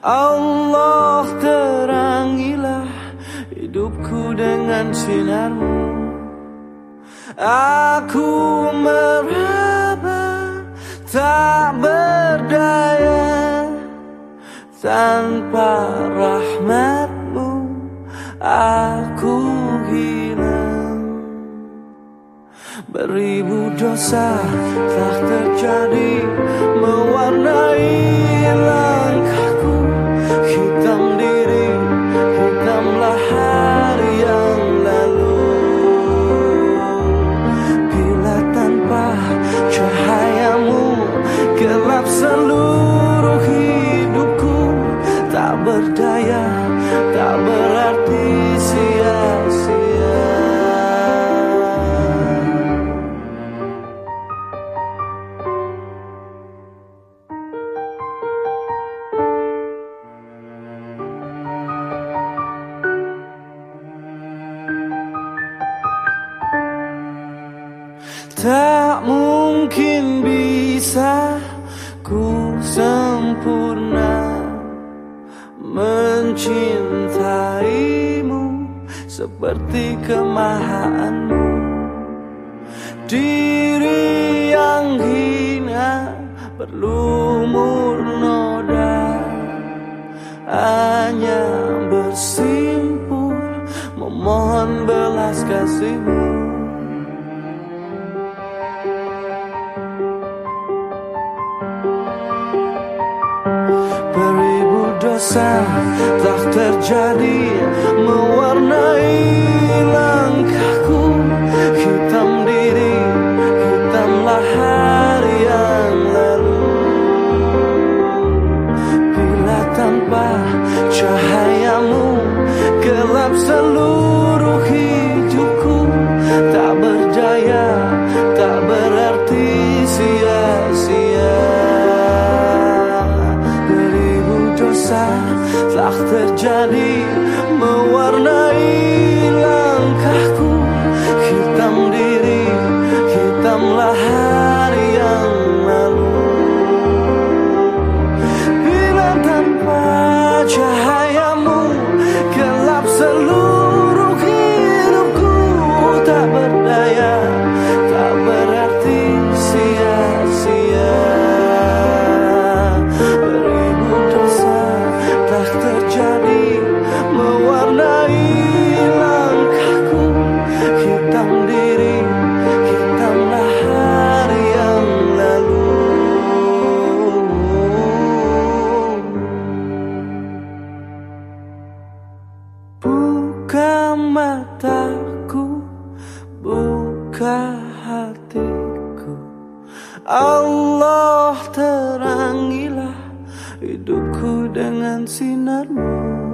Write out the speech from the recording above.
Allah terangilah hidupku dengan sinarmu. Aku meraba tak berdaya Tanpa rahmatmu. Aku hilang Beribu dosa telah terjadi Mewarnai langkahku Tak mungkin bisa ku sempurna Mencintaimu seperti kemahaanmu. Diri yang hina berlumur noda Hanya bersimpul memohon belas kasihmu Dosa telah terjadi terjadi Mewarnai langkahku hidupku dengan sinarmu